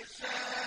يَشَاءُ